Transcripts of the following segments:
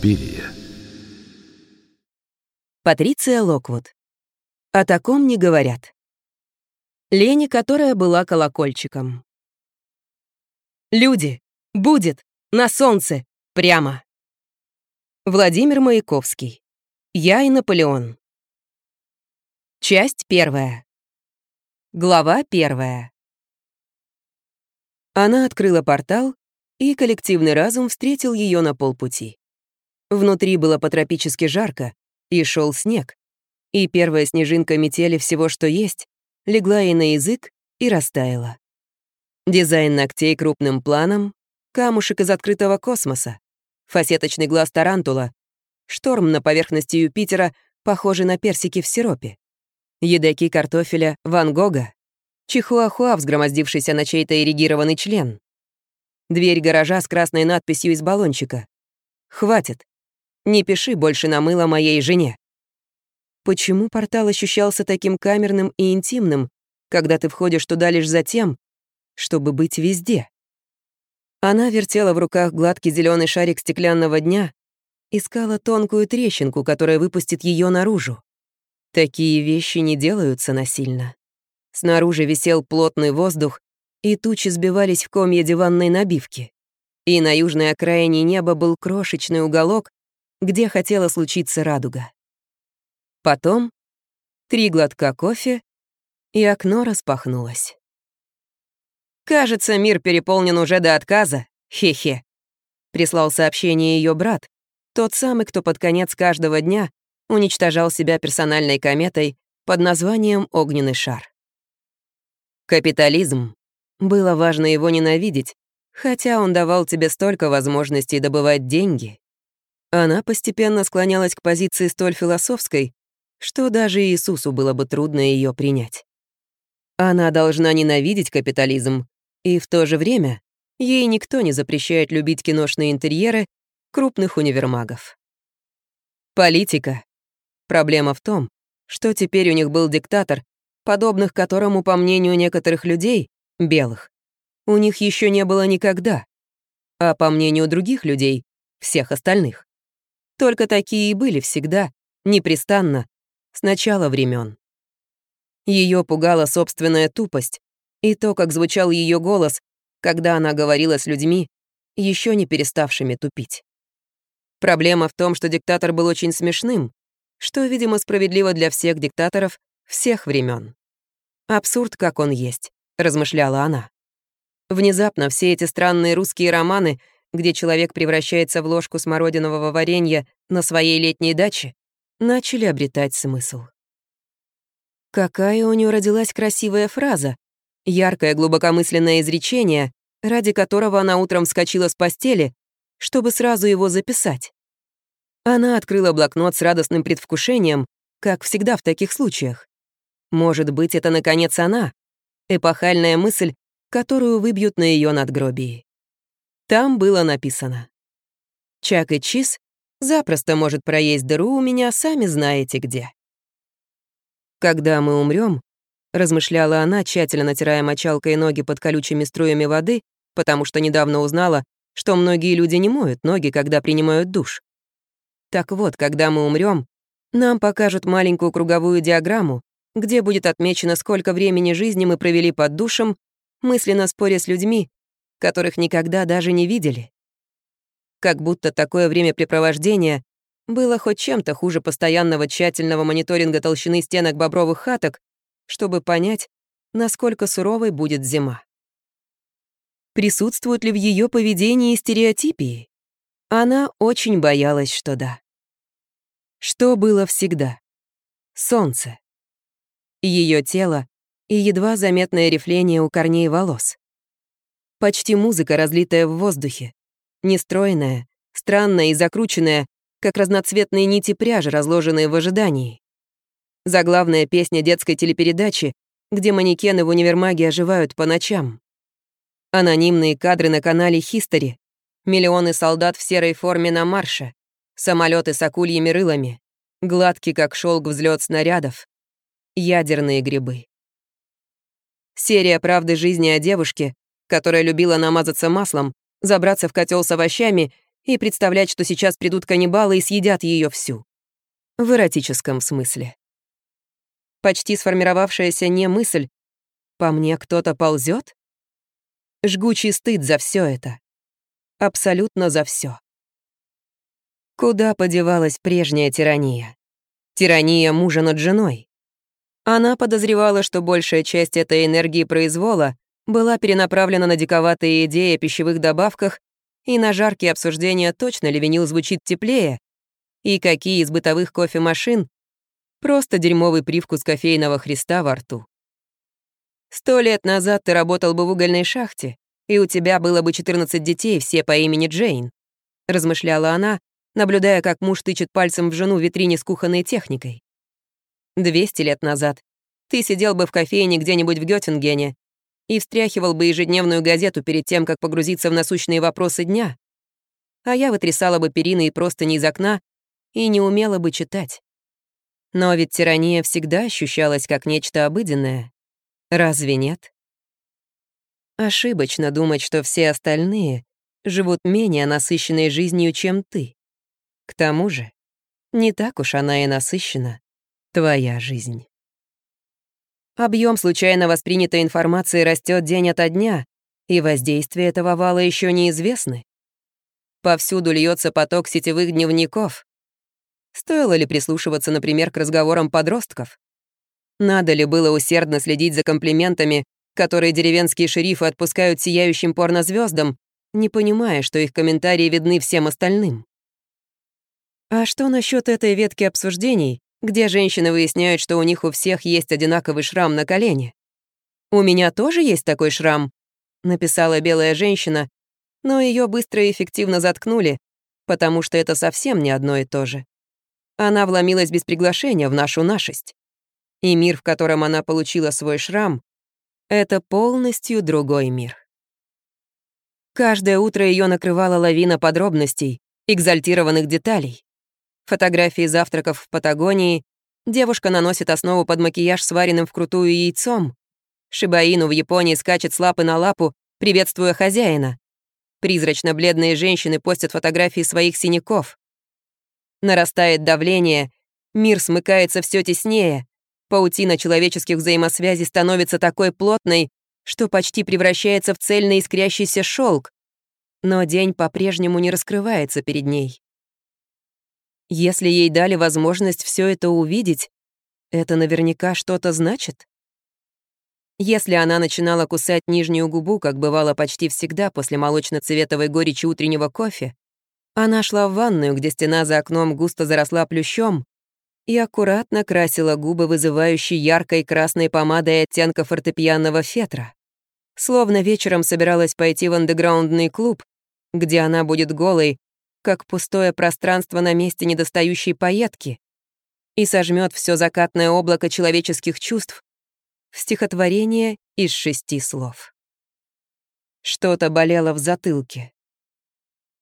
Суспирия. Патриция Локвуд. О таком не говорят. Лени, которая была колокольчиком. Люди! Будет! На солнце! Прямо! Владимир Маяковский. Я и Наполеон. Часть первая. Глава первая. Она открыла портал, и коллективный разум встретил ее на полпути. Внутри было по-тропически жарко, и шел снег. И первая снежинка метели всего, что есть, легла ей на язык и растаяла. Дизайн ногтей крупным планом, камушек из открытого космоса, фасеточный глаз тарантула, шторм на поверхности Юпитера, похожий на персики в сиропе, едоки картофеля Ван Гога, чихуахуа, взгромоздившийся на чей-то эрегированный член, дверь гаража с красной надписью из баллончика. «Хватит, не пиши больше на мыло моей жене». Почему портал ощущался таким камерным и интимным, когда ты входишь туда лишь за тем, чтобы быть везде? Она вертела в руках гладкий зеленый шарик стеклянного дня, искала тонкую трещинку, которая выпустит ее наружу. Такие вещи не делаются насильно. Снаружи висел плотный воздух, и тучи сбивались в комья диванной набивки. И на южной окраине неба был крошечный уголок, где хотела случиться радуга. Потом три глотка кофе, и окно распахнулось. «Кажется, мир переполнен уже до отказа. Хе-хе», — прислал сообщение ее брат, тот самый, кто под конец каждого дня уничтожал себя персональной кометой под названием «Огненный шар». Капитализм. Было важно его ненавидеть, хотя он давал тебе столько возможностей добывать деньги, она постепенно склонялась к позиции столь философской, что даже Иисусу было бы трудно ее принять. Она должна ненавидеть капитализм, и в то же время ей никто не запрещает любить киношные интерьеры крупных универмагов. Политика. Проблема в том, что теперь у них был диктатор, подобных которому, по мнению некоторых людей, белых, у них еще не было никогда, а по мнению других людей, всех остальных. Только такие и были всегда, непрестанно, с начала времен. Ее пугала собственная тупость, и то, как звучал ее голос, когда она говорила с людьми, еще не переставшими тупить. Проблема в том, что диктатор был очень смешным, что, видимо, справедливо для всех диктаторов всех времен. «Абсурд, как он есть», — размышляла она. Внезапно все эти странные русские романы где человек превращается в ложку смородинового варенья на своей летней даче, начали обретать смысл. Какая у нее родилась красивая фраза, яркое глубокомысленное изречение, ради которого она утром вскочила с постели, чтобы сразу его записать. Она открыла блокнот с радостным предвкушением, как всегда в таких случаях. Может быть, это, наконец, она, эпохальная мысль, которую выбьют на ее надгробии. Там было написано. Чак и Чиз запросто может проесть дыру у меня, сами знаете где. Когда мы умрем, размышляла она, тщательно натирая мочалкой ноги под колючими струями воды, потому что недавно узнала, что многие люди не моют ноги, когда принимают душ. Так вот, когда мы умрем, нам покажут маленькую круговую диаграмму, где будет отмечено, сколько времени жизни мы провели под душем, мысленно споря с людьми, которых никогда даже не видели. Как будто такое времяпрепровождение было хоть чем-то хуже постоянного тщательного мониторинга толщины стенок бобровых хаток, чтобы понять, насколько суровой будет зима. Присутствуют ли в ее поведении стереотипии? Она очень боялась, что да. Что было всегда? Солнце. Ее тело и едва заметное рифление у корней волос. Почти музыка, разлитая в воздухе. Нестройная, странная и закрученная, как разноцветные нити пряжи, разложенные в ожидании. Заглавная песня детской телепередачи, где манекены в универмаге оживают по ночам. Анонимные кадры на канале History. Миллионы солдат в серой форме на марше. Самолеты с акульями рылами. Гладкий, как шелк, взлет снарядов. Ядерные грибы. Серия «Правды жизни о девушке», которая любила намазаться маслом, забраться в котел с овощами и представлять, что сейчас придут каннибалы и съедят ее всю. В эротическом смысле. Почти сформировавшаяся не мысль «По мне кто-то ползет? Жгучий стыд за все это. Абсолютно за все. Куда подевалась прежняя тирания? Тирания мужа над женой. Она подозревала, что большая часть этой энергии произвола была перенаправлена на диковатые идеи о пищевых добавках и на жаркие обсуждения, точно ли винил звучит теплее, и какие из бытовых кофемашин просто дерьмовый привкус кофейного христа во рту. Сто лет назад ты работал бы в угольной шахте, и у тебя было бы 14 детей, все по имени Джейн», — размышляла она, наблюдая, как муж тычет пальцем в жену в витрине с кухонной техникой. «200 лет назад ты сидел бы в кофейне где-нибудь в Гётингене и встряхивал бы ежедневную газету перед тем, как погрузиться в насущные вопросы дня. А я вытрясала бы перины и просто не из окна и не умела бы читать. Но ведь тирания всегда ощущалась как нечто обыденное. Разве нет? Ошибочно думать, что все остальные живут менее насыщенной жизнью, чем ты. К тому же, не так уж она и насыщена, твоя жизнь. Объем случайно воспринятой информации растет день ото дня, и воздействие этого вала еще неизвестны. Повсюду льется поток сетевых дневников. Стоило ли прислушиваться, например, к разговорам подростков? Надо ли было усердно следить за комплиментами, которые деревенские шерифы отпускают сияющим порнозвездам, не понимая, что их комментарии видны всем остальным? А что насчет этой ветки обсуждений, где женщины выясняют, что у них у всех есть одинаковый шрам на колене. «У меня тоже есть такой шрам», — написала белая женщина, но ее быстро и эффективно заткнули, потому что это совсем не одно и то же. Она вломилась без приглашения в нашу нашесть. И мир, в котором она получила свой шрам, это полностью другой мир. Каждое утро ее накрывала лавина подробностей, экзальтированных деталей фотографии завтраков в Патагонии, девушка наносит основу под макияж, сваренным вкрутую яйцом. Шибаину в Японии скачет с лапы на лапу, приветствуя хозяина. Призрачно-бледные женщины постят фотографии своих синяков. Нарастает давление, мир смыкается все теснее, паутина человеческих взаимосвязей становится такой плотной, что почти превращается в цельный искрящийся шелк, но день по-прежнему не раскрывается перед ней. Если ей дали возможность все это увидеть, это наверняка что-то значит. Если она начинала кусать нижнюю губу, как бывало почти всегда после молочно-цветовой горечи утреннего кофе, она шла в ванную, где стена за окном густо заросла плющом, и аккуратно красила губы, вызывающей яркой красной помадой оттенка фортепианного фетра. Словно вечером собиралась пойти в андеграундный клуб, где она будет голой как пустое пространство на месте недостающей пайетки, и сожмет все закатное облако человеческих чувств в стихотворение из шести слов. Что-то болело в затылке.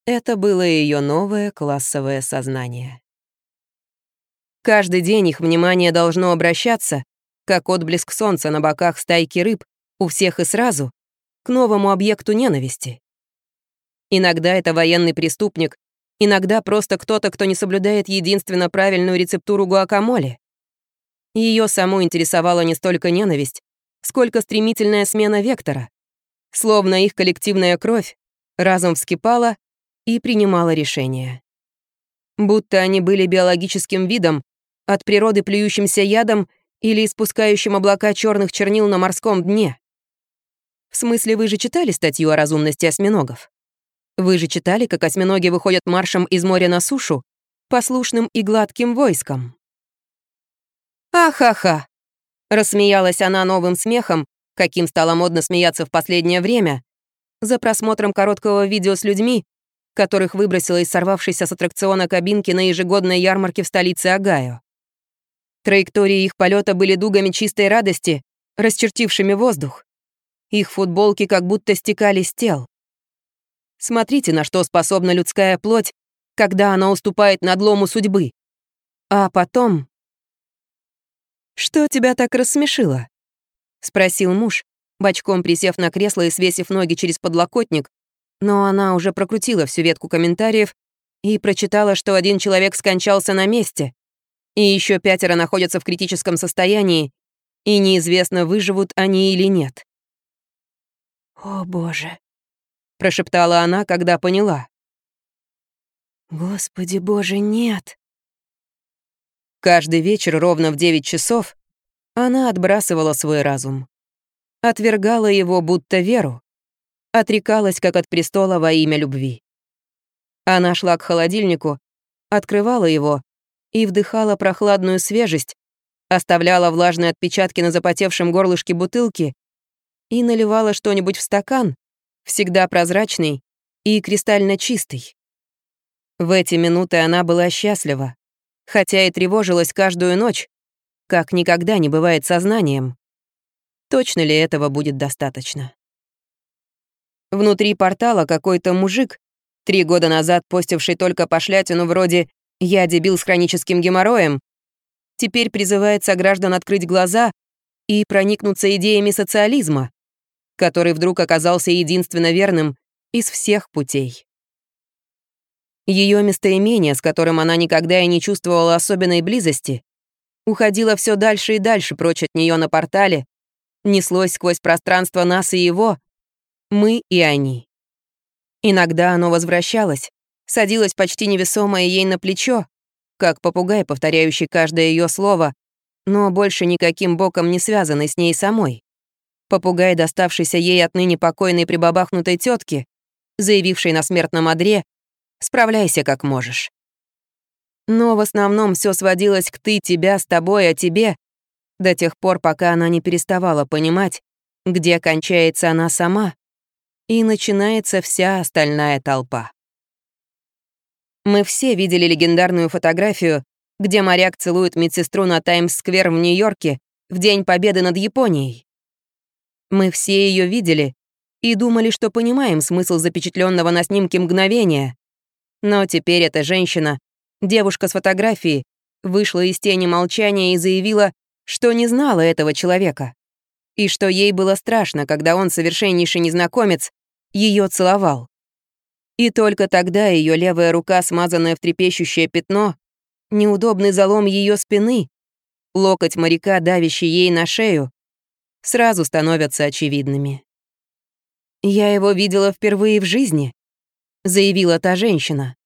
Это было ее новое классовое сознание. Каждый день их внимание должно обращаться, как отблеск солнца на боках стайки рыб, у всех и сразу, к новому объекту ненависти. Иногда это военный преступник, Иногда просто кто-то, кто не соблюдает единственно правильную рецептуру гуакамоле. Ее саму интересовала не столько ненависть, сколько стремительная смена вектора. Словно их коллективная кровь разом вскипала и принимала решение, Будто они были биологическим видом, от природы плюющимся ядом или испускающим облака черных чернил на морском дне. В смысле, вы же читали статью о разумности осьминогов? Вы же читали, как осьминоги выходят маршем из моря на сушу, послушным и гладким войском. «Ахаха!» — рассмеялась она новым смехом, каким стало модно смеяться в последнее время, за просмотром короткого видео с людьми, которых выбросила из сорвавшейся с аттракциона кабинки на ежегодной ярмарке в столице Агаю. Траектории их полета были дугами чистой радости, расчертившими воздух. Их футболки как будто стекали с тел. Смотрите, на что способна людская плоть, когда она уступает надлому судьбы. А потом... «Что тебя так рассмешило?» — спросил муж, бочком присев на кресло и свесив ноги через подлокотник, но она уже прокрутила всю ветку комментариев и прочитала, что один человек скончался на месте, и еще пятеро находятся в критическом состоянии, и неизвестно, выживут они или нет. «О боже!» — прошептала она, когда поняла. «Господи боже, нет!» Каждый вечер ровно в 9 часов она отбрасывала свой разум. Отвергала его будто веру. Отрекалась, как от престола во имя любви. Она шла к холодильнику, открывала его и вдыхала прохладную свежесть, оставляла влажные отпечатки на запотевшем горлышке бутылки и наливала что-нибудь в стакан, всегда прозрачный и кристально чистый. В эти минуты она была счастлива, хотя и тревожилась каждую ночь, как никогда не бывает сознанием. Точно ли этого будет достаточно? Внутри портала какой-то мужик, три года назад постивший только пошлятину вроде «Я дебил с хроническим геморроем», теперь призывает сограждан открыть глаза и проникнуться идеями социализма который вдруг оказался единственно верным из всех путей. Ее местоимение, с которым она никогда и не чувствовала особенной близости, уходило все дальше и дальше прочь от нее на портале, неслось сквозь пространство нас и его, мы и они. Иногда оно возвращалось, садилось почти невесомое ей на плечо, как попугай, повторяющий каждое ее слово, но больше никаким боком не связанный с ней самой. Попугай, доставшийся ей отныне покойной прибабахнутой тетки, заявившей на смертном одре, справляйся как можешь. Но в основном все сводилось к «ты, тебя, с тобой, о тебе», до тех пор, пока она не переставала понимать, где кончается она сама, и начинается вся остальная толпа. Мы все видели легендарную фотографию, где моряк целует медсестру на Таймс-сквер в Нью-Йорке в День Победы над Японией. Мы все ее видели и думали, что понимаем смысл запечатленного на снимке мгновения. Но теперь эта женщина, девушка с фотографии, вышла из тени молчания и заявила, что не знала этого человека. И что ей было страшно, когда он, совершеннейший незнакомец, ее целовал. И только тогда ее левая рука, смазанная в трепещущее пятно, неудобный залом ее спины, локоть моряка, давящий ей на шею, сразу становятся очевидными. «Я его видела впервые в жизни», — заявила та женщина.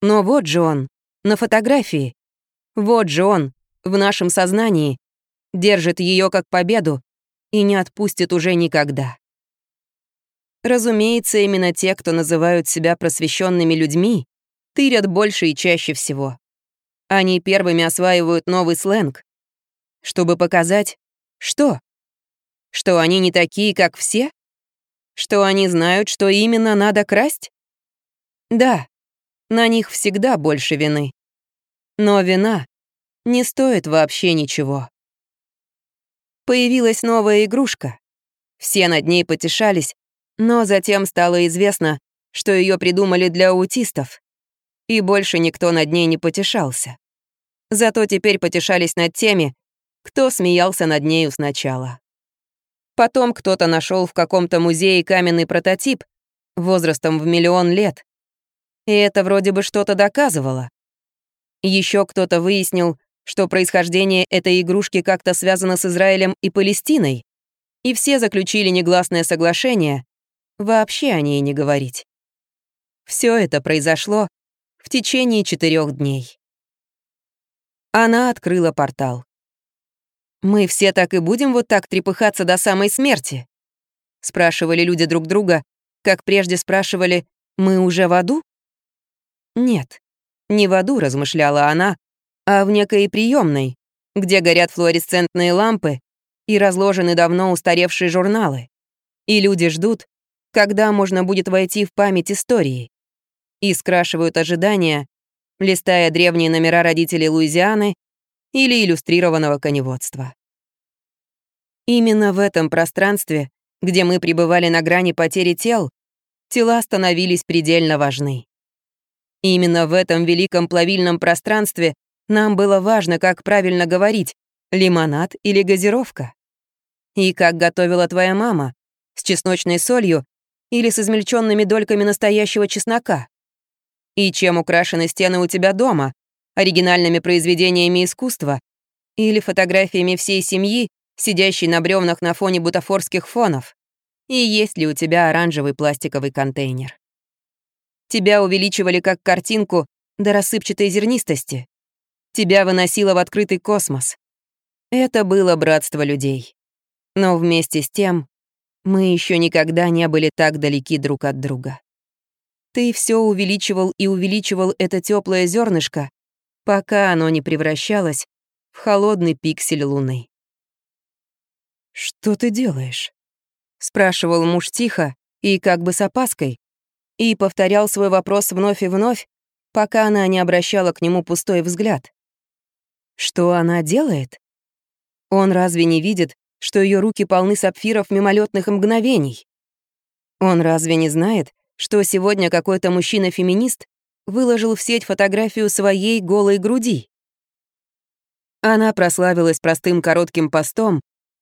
«Но вот же он, на фотографии. Вот же он, в нашем сознании, держит ее как победу и не отпустит уже никогда». Разумеется, именно те, кто называют себя просвещенными людьми, тырят больше и чаще всего. Они первыми осваивают новый сленг, чтобы показать, что что они не такие, как все? Что они знают, что именно надо красть? Да, на них всегда больше вины. Но вина не стоит вообще ничего. Появилась новая игрушка. Все над ней потешались, но затем стало известно, что ее придумали для аутистов. И больше никто над ней не потешался. Зато теперь потешались над теми, кто смеялся над нею сначала. Потом кто-то нашел в каком-то музее каменный прототип возрастом в миллион лет. И это вроде бы что-то доказывало. Еще кто-то выяснил, что происхождение этой игрушки как-то связано с Израилем и Палестиной, и все заключили негласное соглашение вообще о ней не говорить. Все это произошло в течение четырех дней. Она открыла портал. «Мы все так и будем вот так трепыхаться до самой смерти?» Спрашивали люди друг друга, как прежде спрашивали «Мы уже в аду?» Нет, не в аду, размышляла она, а в некой приемной, где горят флуоресцентные лампы и разложены давно устаревшие журналы. И люди ждут, когда можно будет войти в память истории. И скрашивают ожидания, листая древние номера родителей Луизианы или иллюстрированного коневодства. Именно в этом пространстве, где мы пребывали на грани потери тел, тела становились предельно важны. Именно в этом великом плавильном пространстве нам было важно, как правильно говорить, лимонад или газировка. И как готовила твоя мама, с чесночной солью или с измельченными дольками настоящего чеснока. И чем украшены стены у тебя дома, оригинальными произведениями искусства или фотографиями всей семьи, сидящей на бревнах на фоне бутафорских фонов? И есть ли у тебя оранжевый пластиковый контейнер? Тебя увеличивали как картинку до рассыпчатой зернистости. Тебя выносило в открытый космос. Это было братство людей. Но вместе с тем мы еще никогда не были так далеки друг от друга. Ты все увеличивал и увеличивал это теплое зернышко, пока оно не превращалось в холодный пиксель луны. «Что ты делаешь?» — спрашивал муж тихо и как бы с опаской, и повторял свой вопрос вновь и вновь, пока она не обращала к нему пустой взгляд. Что она делает? Он разве не видит, что ее руки полны сапфиров мимолетных мгновений? Он разве не знает, что сегодня какой-то мужчина-феминист выложил в сеть фотографию своей голой груди. Она прославилась простым коротким постом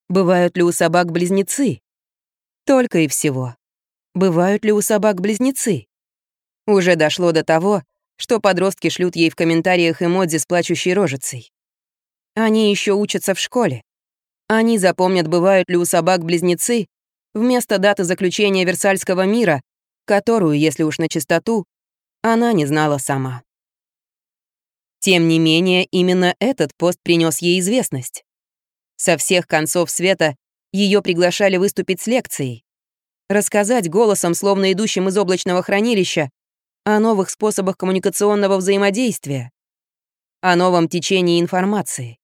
«Бывают ли у собак близнецы?» Только и всего. «Бывают ли у собак близнецы?» Уже дошло до того, что подростки шлют ей в комментариях эмодзи с плачущей рожицей. Они еще учатся в школе. Они запомнят, бывают ли у собак близнецы, вместо даты заключения Версальского мира, которую, если уж на чистоту, она не знала сама. Тем не менее, именно этот пост принес ей известность. Со всех концов света ее приглашали выступить с лекцией, рассказать голосом, словно идущим из облачного хранилища, о новых способах коммуникационного взаимодействия, о новом течении информации.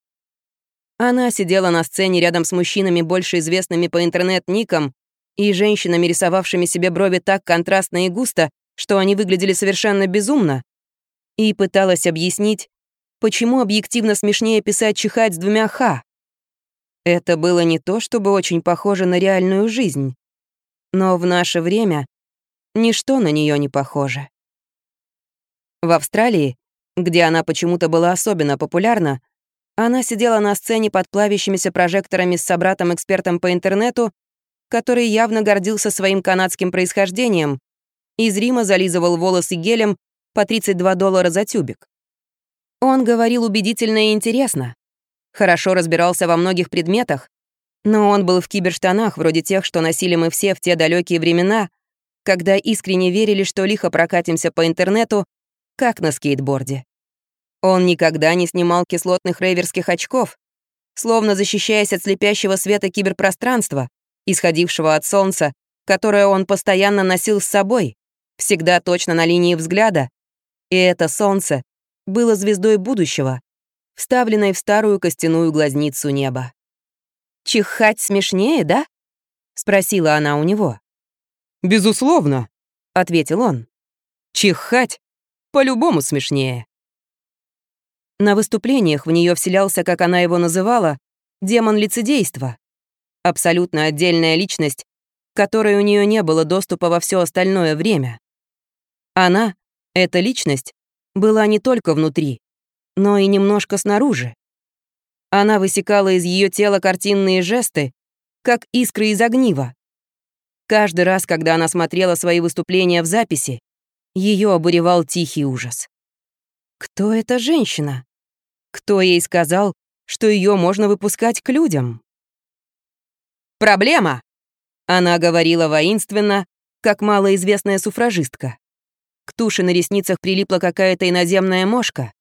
Она сидела на сцене рядом с мужчинами, больше известными по интернет-никам, и женщинами, рисовавшими себе брови так контрастно и густо, что они выглядели совершенно безумно, и пыталась объяснить, почему объективно смешнее писать «чихать» с двумя «х». Это было не то, чтобы очень похоже на реальную жизнь, но в наше время ничто на нее не похоже. В Австралии, где она почему-то была особенно популярна, она сидела на сцене под плавящимися прожекторами с собратом-экспертом по интернету, который явно гордился своим канадским происхождением из Рима зализывал волосы гелем по 32 доллара за тюбик. Он говорил убедительно и интересно, хорошо разбирался во многих предметах, но он был в киберштанах, вроде тех, что носили мы все в те далекие времена, когда искренне верили, что лихо прокатимся по интернету, как на скейтборде. Он никогда не снимал кислотных рейверских очков, словно защищаясь от слепящего света киберпространства, исходившего от солнца, которое он постоянно носил с собой всегда точно на линии взгляда. И это солнце было звездой будущего, вставленной в старую костяную глазницу неба. «Чихать смешнее, да?» — спросила она у него. «Безусловно», — ответил он. «Чихать по-любому смешнее». На выступлениях в нее вселялся, как она его называла, демон лицедейства. Абсолютно отдельная личность, которой у нее не было доступа во все остальное время. Она, эта личность, была не только внутри, но и немножко снаружи. Она высекала из ее тела картинные жесты, как искры из огнива. Каждый раз, когда она смотрела свои выступления в записи, ее обуревал тихий ужас. Кто эта женщина? Кто ей сказал, что ее можно выпускать к людям? «Проблема!» — она говорила воинственно, как малоизвестная суфражистка. К туше на ресницах прилипла какая-то иноземная мошка.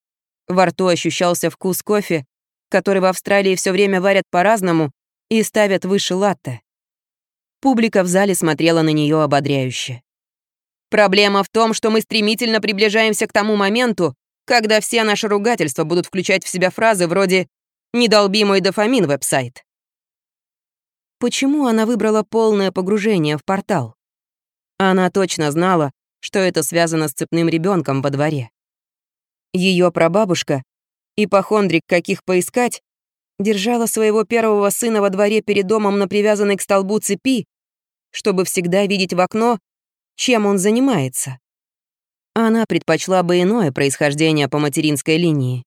Во рту ощущался вкус кофе, который в Австралии все время варят по-разному и ставят выше латте. Публика в зале смотрела на нее ободряюще. «Проблема в том, что мы стремительно приближаемся к тому моменту, когда все наши ругательства будут включать в себя фразы вроде «недолбимый дофамин веб-сайт». Почему она выбрала полное погружение в портал? Она точно знала, что это связано с цепным ребенком во дворе. Ее прабабушка, ипохондрик каких поискать, держала своего первого сына во дворе перед домом на привязанной к столбу цепи, чтобы всегда видеть в окно, чем он занимается. Она предпочла бы иное происхождение по материнской линии.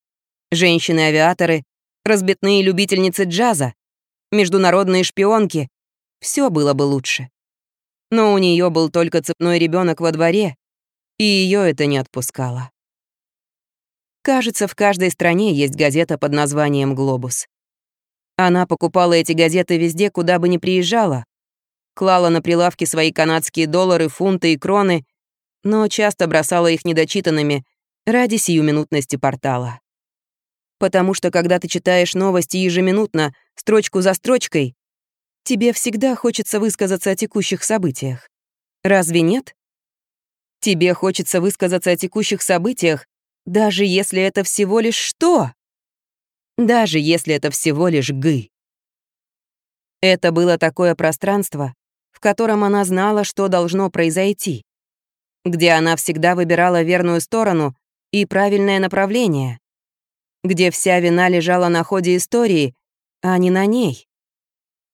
Женщины-авиаторы, разбитные любительницы джаза, международные шпионки — все было бы лучше. Но у нее был только цепной ребенок во дворе, и ее это не отпускало. Кажется, в каждой стране есть газета под названием «Глобус». Она покупала эти газеты везде, куда бы ни приезжала, клала на прилавки свои канадские доллары, фунты и кроны, но часто бросала их недочитанными ради сиюминутности портала. Потому что когда ты читаешь новости ежеминутно, строчку за строчкой, Тебе всегда хочется высказаться о текущих событиях. Разве нет? Тебе хочется высказаться о текущих событиях, даже если это всего лишь что? Даже если это всего лишь гы. Это было такое пространство, в котором она знала, что должно произойти, где она всегда выбирала верную сторону и правильное направление, где вся вина лежала на ходе истории, а не на ней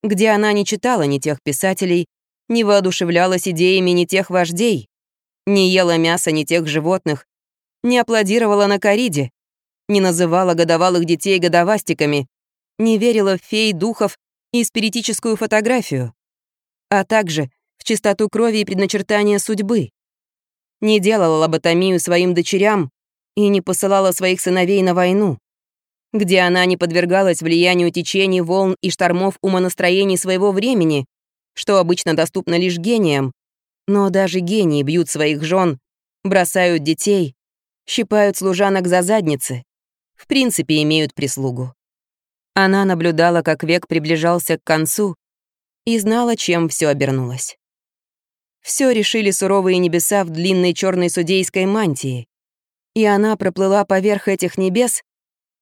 где она не читала ни тех писателей, не воодушевлялась идеями ни тех вождей, не ела мяса ни тех животных, не аплодировала на кориде, не называла годовалых детей годовастиками, не верила в фей, духов и спиритическую фотографию, а также в чистоту крови и предначертания судьбы. Не делала лоботомию своим дочерям и не посылала своих сыновей на войну где она не подвергалась влиянию течений волн и штормов умонастроений своего времени, что обычно доступно лишь гениям. Но даже гении бьют своих жен, бросают детей, щипают служанок за задницы, в принципе имеют прислугу. Она наблюдала, как век приближался к концу и знала, чем все обернулось. Все решили суровые небеса в длинной черной судейской мантии, и она проплыла поверх этих небес,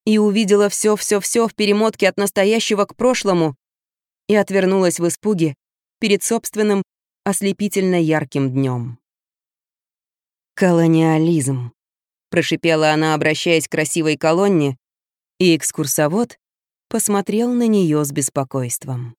и увидела все-все-все в перемотке от настоящего к прошлому и отвернулась в испуге перед собственным ослепительно ярким днем. «Колониализм», — прошипела она, обращаясь к красивой колонне, и экскурсовод посмотрел на нее с беспокойством.